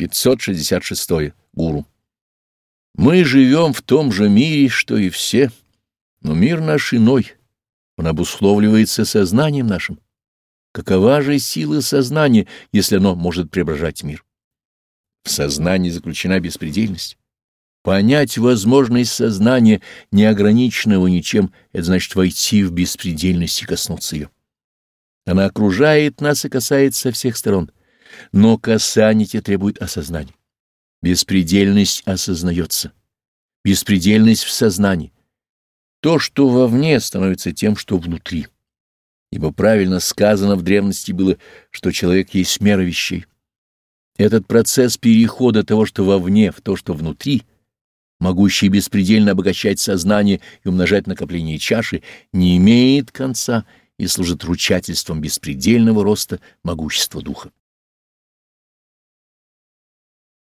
566. Гуру. Мы живем в том же мире, что и все, но мир наш иной. Он обусловливается сознанием нашим. Какова же сила сознания, если оно может преображать мир? В сознании заключена беспредельность. Понять возможность сознания, неограниченного ничем, это значит войти в беспредельность и коснуться ее. Она окружает нас и касается всех сторон, но касание требует осознания. Беспредельность осознается. Беспредельность в сознании. То, что вовне, становится тем, что внутри. Ибо правильно сказано в древности было, что человек есть мера вещей. Этот процесс перехода того, что вовне, в то, что внутри, могущий беспредельно обогащать сознание и умножать накопление чаши, не имеет конца и служит ручательством беспредельного роста могущества духа.